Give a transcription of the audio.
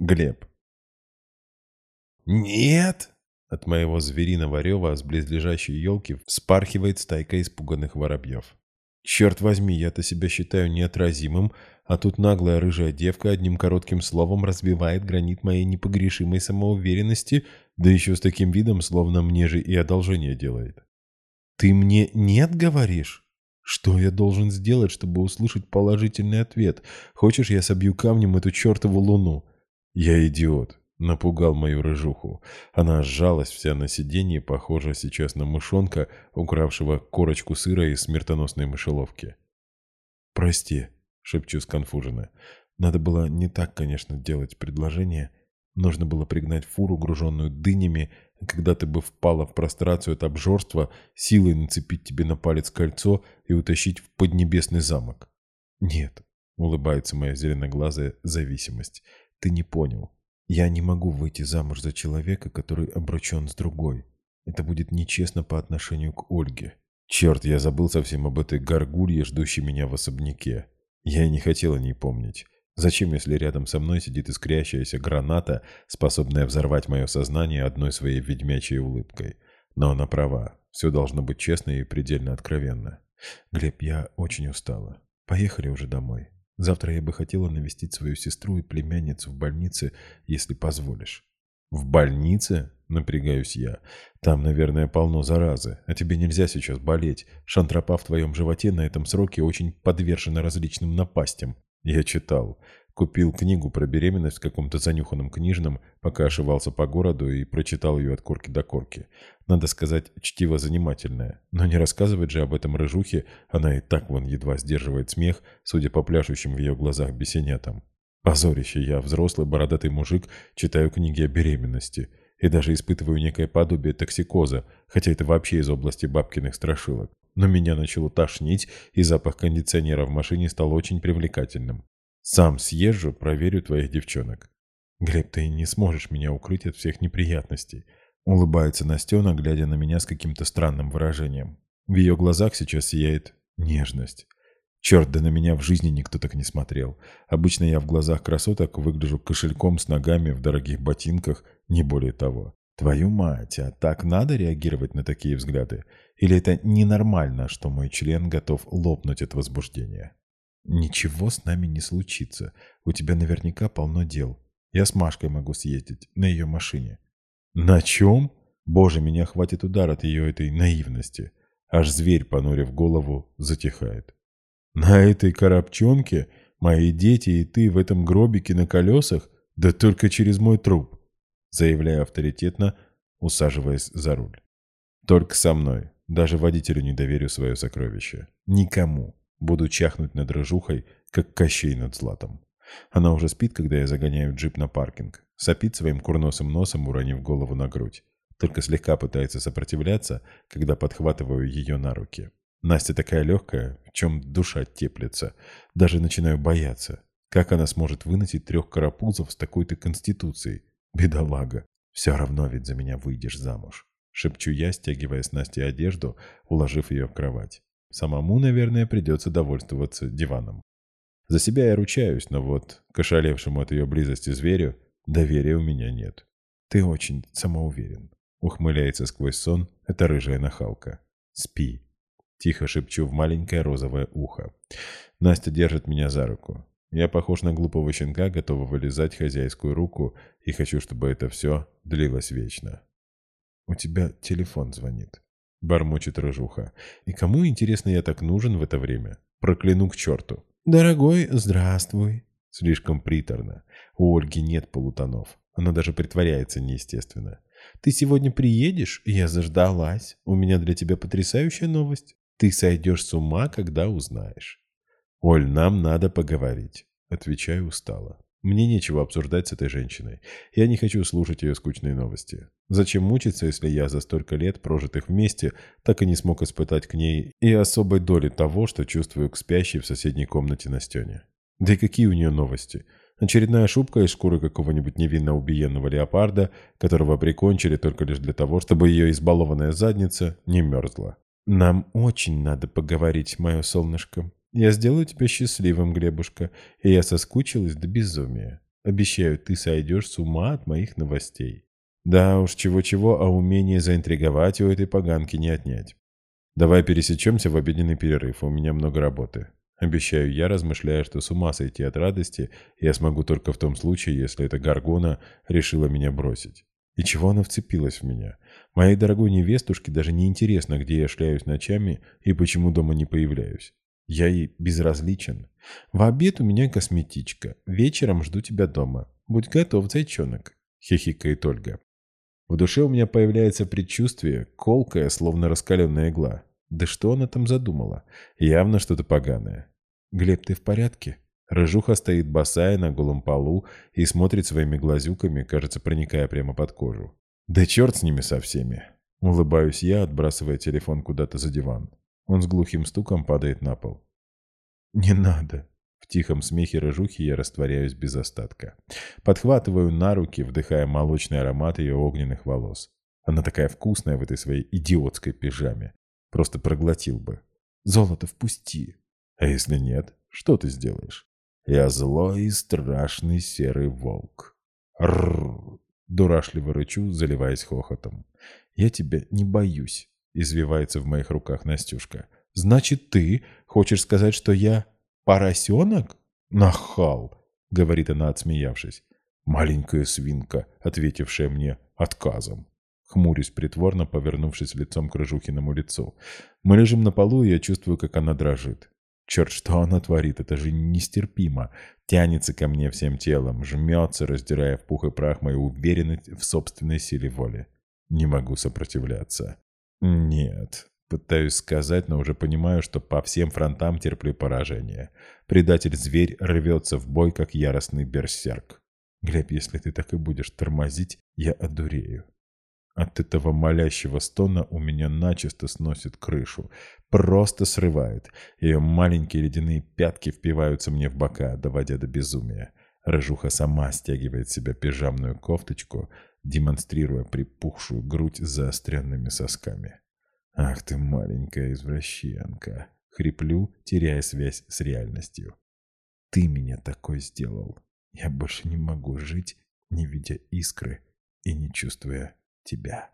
Глеб. «Нет!» От моего звериного рева с близлежащей елки вспархивает стайка испуганных воробьев. Черт возьми, я-то себя считаю неотразимым, а тут наглая рыжая девка одним коротким словом разбивает гранит моей непогрешимой самоуверенности, да еще с таким видом, словно мне же и одолжение делает. «Ты мне нет говоришь?» Что я должен сделать, чтобы услышать положительный ответ? Хочешь, я собью камнем эту чертову луну? Я идиот. Напугал мою рыжуху. Она сжалась вся на сиденье, похожа сейчас на мышонка, укравшего корочку сыра из смертоносной мышеловки. «Прости», — шепчу сконфуженно. «Надо было не так, конечно, делать предложение. Нужно было пригнать фуру, груженную дынями, когда ты бы впала в прострацию от обжорства, силой нацепить тебе на палец кольцо и утащить в поднебесный замок». «Нет», — улыбается моя зеленоглазая зависимость, — «ты не понял». Я не могу выйти замуж за человека, который обручен с другой. Это будет нечестно по отношению к Ольге. Черт, я забыл совсем об этой горгулье, ждущей меня в особняке. Я и не хотел о ней помнить. Зачем, если рядом со мной сидит искрящаяся граната, способная взорвать мое сознание одной своей ведьмячей улыбкой? Но она права. Все должно быть честно и предельно откровенно. Глеб, я очень устала. Поехали уже домой. Завтра я бы хотела навестить свою сестру и племянницу в больнице, если позволишь». «В больнице?» — напрягаюсь я. «Там, наверное, полно заразы, а тебе нельзя сейчас болеть. Шантропа в твоем животе на этом сроке очень подвержена различным напастям». Я читал. Купил книгу про беременность в каком-то занюханном книжном, пока ошивался по городу и прочитал ее от корки до корки. Надо сказать, чтиво занимательное. Но не рассказывать же об этом рыжухе, она и так вон едва сдерживает смех, судя по пляшущим в ее глазах бесенятам. Позорище я, взрослый бородатый мужик, читаю книги о беременности. И даже испытываю некое подобие токсикоза, хотя это вообще из области бабкиных страшилок. Но меня начало тошнить, и запах кондиционера в машине стал очень привлекательным. Сам съезжу, проверю твоих девчонок. Глеб, ты не сможешь меня укрыть от всех неприятностей. Улыбается Настена, глядя на меня с каким-то странным выражением. В ее глазах сейчас сияет нежность. Черт, да на меня в жизни никто так не смотрел. Обычно я в глазах красоток выгляжу кошельком с ногами в дорогих ботинках, не более того. Твою мать, а так надо реагировать на такие взгляды? Или это ненормально, что мой член готов лопнуть от возбуждения? «Ничего с нами не случится. У тебя наверняка полно дел. Я с Машкой могу съездить на ее машине». «На чем?» Боже, меня хватит удар от ее этой наивности. Аж зверь, понурив голову, затихает. «На этой коробчонке мои дети и ты в этом гробике на колесах? Да только через мой труп!» Заявляю авторитетно, усаживаясь за руль. «Только со мной. Даже водителю не доверю свое сокровище. Никому. Буду чахнуть над рыжухой, как Кощей над златом. Она уже спит, когда я загоняю джип на паркинг. Сопит своим курносым носом, уронив голову на грудь. Только слегка пытается сопротивляться, когда подхватываю ее на руки. Настя такая легкая, в чем душа теплится. Даже начинаю бояться. Как она сможет выносить трех карапузов с такой-то конституцией? Бедолага. Все равно ведь за меня выйдешь замуж. Шепчу я, стягивая с Насти одежду, уложив ее в кровать. Самому, наверное, придется довольствоваться диваном. За себя я ручаюсь, но вот к ошалевшему от ее близости зверю доверия у меня нет. Ты очень самоуверен. Ухмыляется сквозь сон эта рыжая нахалка. Спи. Тихо шепчу в маленькое розовое ухо. Настя держит меня за руку. Я похож на глупого щенка, готового вылезать хозяйскую руку, и хочу, чтобы это все длилось вечно. У тебя телефон звонит. — бормочет рыжуха. «И кому, интересно, я так нужен в это время? Прокляну к черту!» «Дорогой, здравствуй!» Слишком приторно. У Ольги нет полутонов. Она даже притворяется неестественно. «Ты сегодня приедешь?» Я заждалась. У меня для тебя потрясающая новость. Ты сойдешь с ума, когда узнаешь. «Оль, нам надо поговорить», — отвечаю устало. Мне нечего обсуждать с этой женщиной. Я не хочу слушать ее скучные новости. Зачем мучиться, если я за столько лет, прожитых вместе, так и не смог испытать к ней и особой доли того, что чувствую к спящей в соседней комнате Настене? Да и какие у нее новости? Очередная шубка из шкуры какого-нибудь невинно убиенного леопарда, которого прикончили только лишь для того, чтобы ее избалованная задница не мерзла. «Нам очень надо поговорить, мое солнышко», я сделаю тебя счастливым, Глебушка, и я соскучилась до безумия. Обещаю, ты сойдешь с ума от моих новостей. Да уж, чего-чего, а умение заинтриговать у этой поганки не отнять. Давай пересечемся в обеденный перерыв, у меня много работы. Обещаю я, размышляя, что с ума сойти от радости я смогу только в том случае, если эта горгона решила меня бросить. И чего она вцепилась в меня? Моей дорогой невестушке даже не интересно, где я шляюсь ночами и почему дома не появляюсь. Я ей безразличен. В обед у меня косметичка. Вечером жду тебя дома. Будь готов, зайчонок. Хихикает Ольга. В душе у меня появляется предчувствие, колкое, словно раскаленная игла. Да что она там задумала? Явно что-то поганое. «Глеб, ты в порядке?» Рыжуха стоит босая на голом полу и смотрит своими глазюками, кажется, проникая прямо под кожу. «Да черт с ними со всеми!» Улыбаюсь я, отбрасывая телефон куда-то за диван. Он с глухим стуком падает на пол. «Не надо!» В тихом смехе рыжухи я растворяюсь без остатка. Подхватываю на руки, вдыхая молочный аромат ее огненных волос. Она такая вкусная в этой своей идиотской пижаме. Просто проглотил бы. «Золото впусти!» «А если нет, что ты сделаешь?» Я злой и страшный серый волк. Рррр! Дурашливо рычу, заливаясь хохотом. Я тебя не боюсь, извивается в моих руках Настюшка. Значит, ты хочешь сказать, что я поросенок? Нахал, говорит она, отсмеявшись. Маленькая свинка, ответившая мне отказом. Хмурюсь притворно, повернувшись лицом к Рыжухиному лицу. Мы лежим на полу, и я чувствую, как она дрожит. Черт, что она творит? Это же нестерпимо. Тянется ко мне всем телом, жмется, раздирая в пух и прах мою уверенность в собственной силе воли. Не могу сопротивляться. Нет. Пытаюсь сказать, но уже понимаю, что по всем фронтам терплю поражение. Предатель-зверь рвется в бой, как яростный берсерк. Глеб, если ты так и будешь тормозить, я одурею. От этого молящего стона у меня начисто сносит крышу. Просто срывает. Ее маленькие ледяные пятки впиваются мне в бока, доводя до безумия. Рыжуха сама стягивает с себя пижамную кофточку, демонстрируя припухшую грудь с заостренными сосками. «Ах ты маленькая извращенка!» Хриплю, теряя связь с реальностью. «Ты меня такой сделал. Я больше не могу жить, не видя искры и не чувствуя тебя.